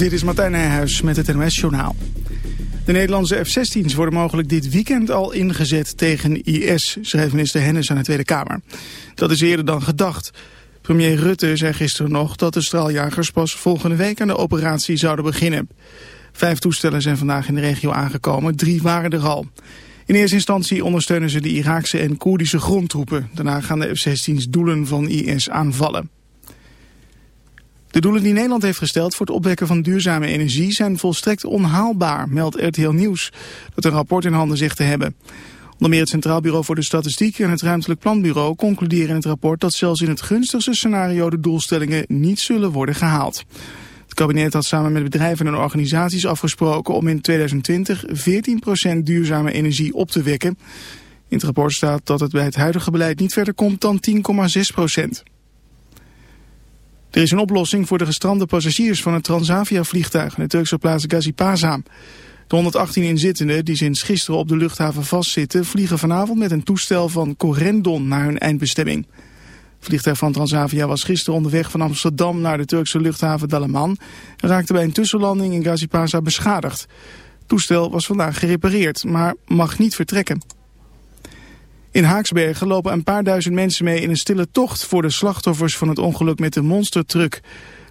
Dit is Martijn Nijhuis met het NOS Journaal. De Nederlandse F-16's worden mogelijk dit weekend al ingezet tegen IS, schrijft minister Hennis aan de Tweede Kamer. Dat is eerder dan gedacht. Premier Rutte zei gisteren nog dat de straaljagers pas volgende week aan de operatie zouden beginnen. Vijf toestellen zijn vandaag in de regio aangekomen, drie waren er al. In eerste instantie ondersteunen ze de Iraakse en Koerdische grondtroepen. Daarna gaan de F-16's doelen van IS aanvallen. De doelen die Nederland heeft gesteld voor het opwekken van duurzame energie zijn volstrekt onhaalbaar, meldt RTL Nieuws, dat een rapport in handen zegt te hebben. Onder meer het Centraal Bureau voor de Statistiek en het Ruimtelijk Planbureau concluderen in het rapport dat zelfs in het gunstigste scenario de doelstellingen niet zullen worden gehaald. Het kabinet had samen met bedrijven en organisaties afgesproken om in 2020 14% duurzame energie op te wekken. In het rapport staat dat het bij het huidige beleid niet verder komt dan 10,6%. Er is een oplossing voor de gestrande passagiers van het Transavia-vliegtuig in de Turkse plaats Gazipaza. De 118 inzittenden die sinds gisteren op de luchthaven vastzitten... vliegen vanavond met een toestel van Corendon naar hun eindbestemming. Het vliegtuig van Transavia was gisteren onderweg van Amsterdam naar de Turkse luchthaven Dalaman... en raakte bij een tussenlanding in Gazipaza beschadigd. Het toestel was vandaag gerepareerd, maar mag niet vertrekken. In Haaksbergen lopen een paar duizend mensen mee in een stille tocht voor de slachtoffers van het ongeluk met de monstertruck.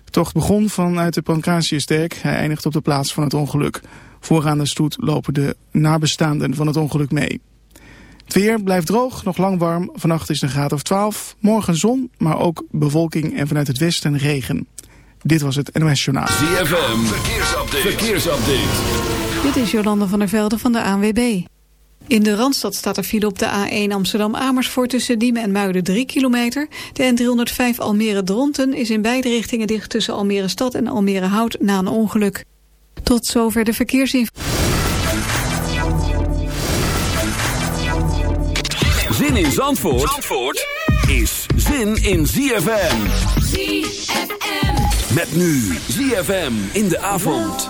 De tocht begon vanuit de Pancratiussterk. Hij eindigt op de plaats van het ongeluk. Vooraan de stoet lopen de nabestaanden van het ongeluk mee. Het weer blijft droog, nog lang warm. Vannacht is het een graad of 12. Morgen zon, maar ook bewolking en vanuit het westen regen. Dit was het NOS Journaal. ZFM, verkeersupdate. verkeersupdate. Dit is Jolande van der Velde van de ANWB. In de Randstad staat er file op de A1 Amsterdam-Amersfoort tussen Diemen en Muiden 3 kilometer. De N305 Almere-Dronten is in beide richtingen dicht tussen Almere Stad en Almere Hout na een ongeluk. Tot zover de verkeersinformatie. Zin in Zandvoort, Zandvoort is zin in ZFM. ZFM. Met nu ZFM in de avond.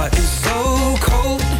Heart is so cold.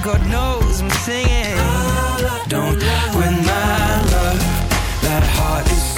time, God knows I'm singing. Don't win my love. That heart is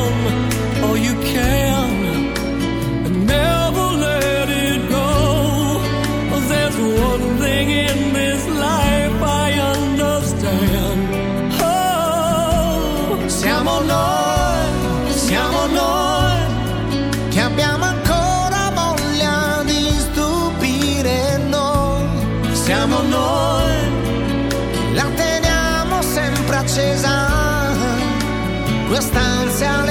sound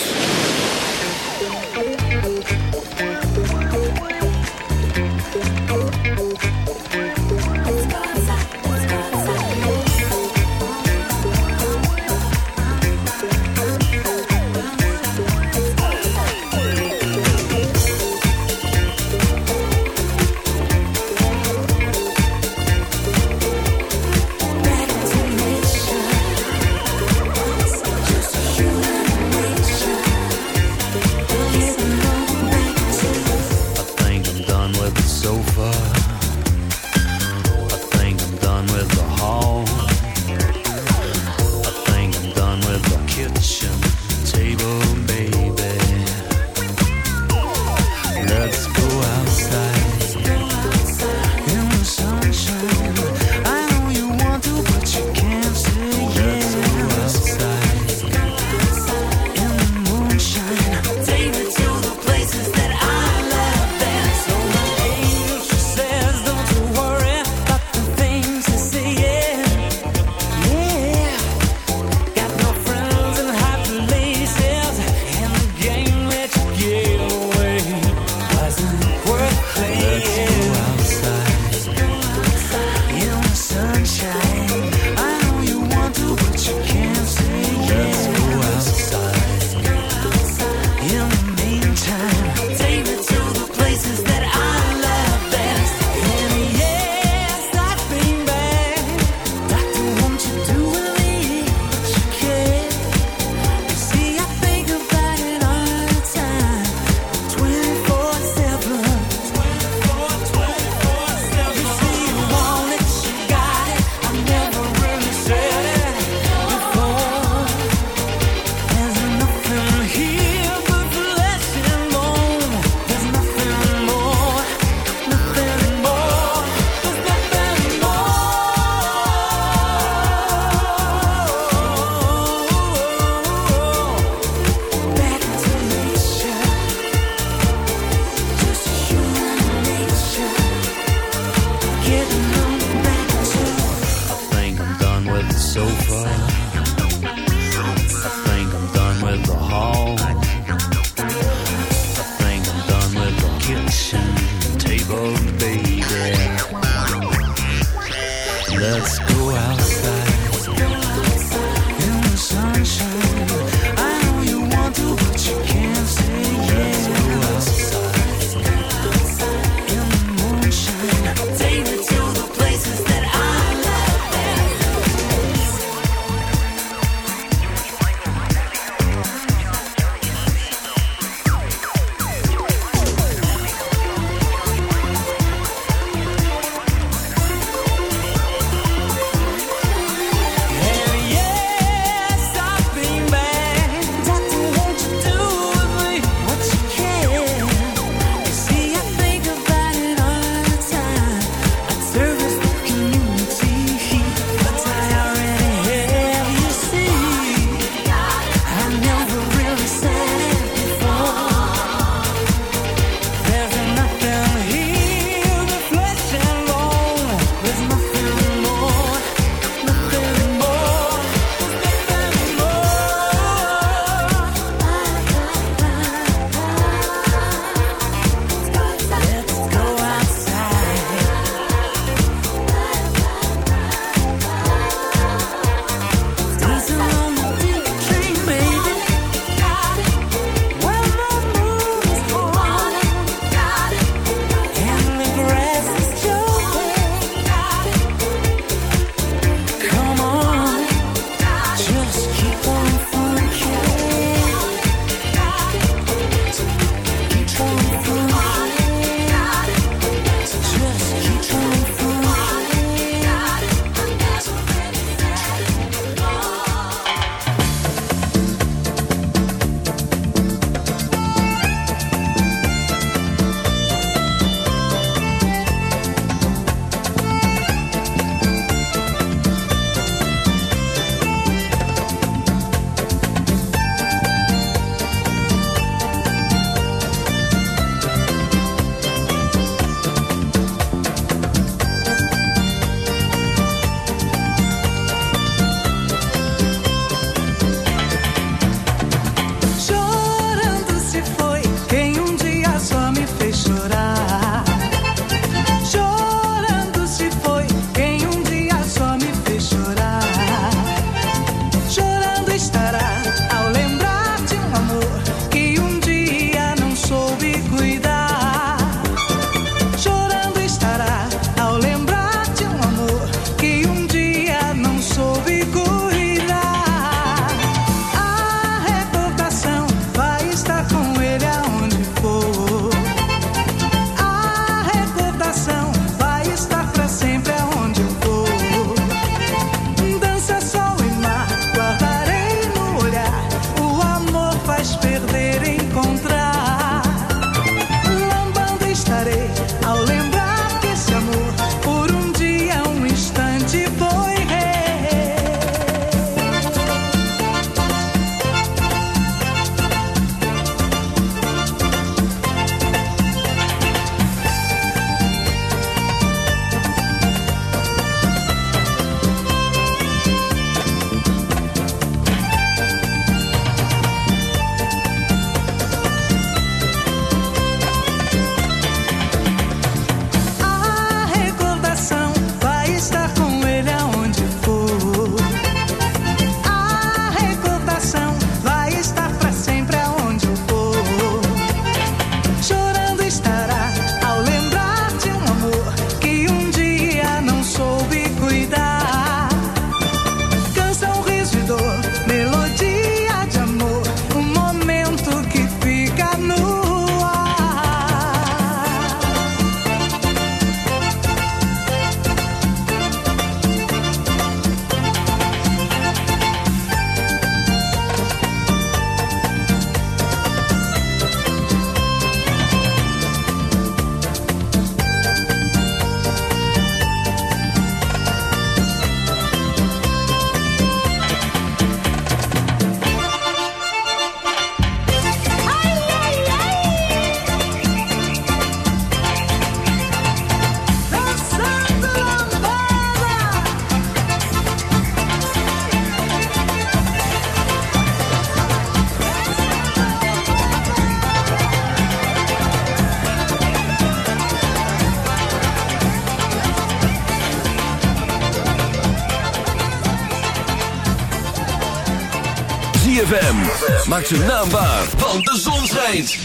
ZFM. Maak zijn naam waar, want de zon schijnt.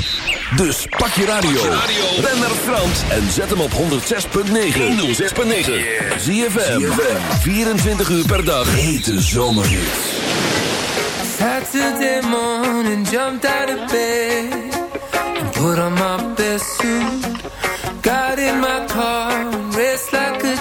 Dus pak je radio. Ben naar Frans en zet hem op 106.9. 106.9. ZFM. 24 uur per dag. Hete zomerhits. Saturday morning, jumped out of bed. And put on my best suit. Got in my car, raced like a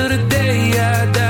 till the day I die.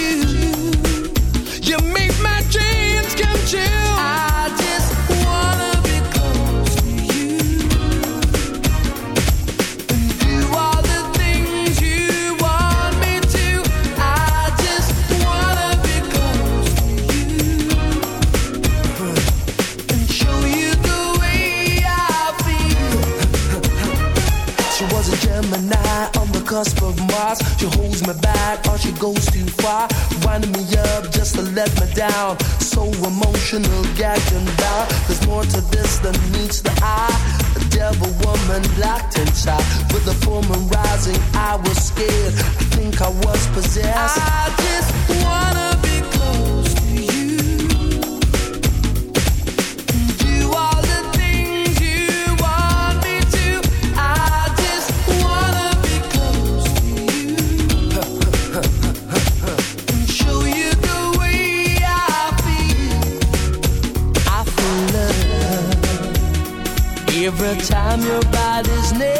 choose gagged and. There's more to this than meets the eye. A devil woman locked inside. With the full moon rising, I was scared. I think I was possessed. I just wanna. I'm your body's name.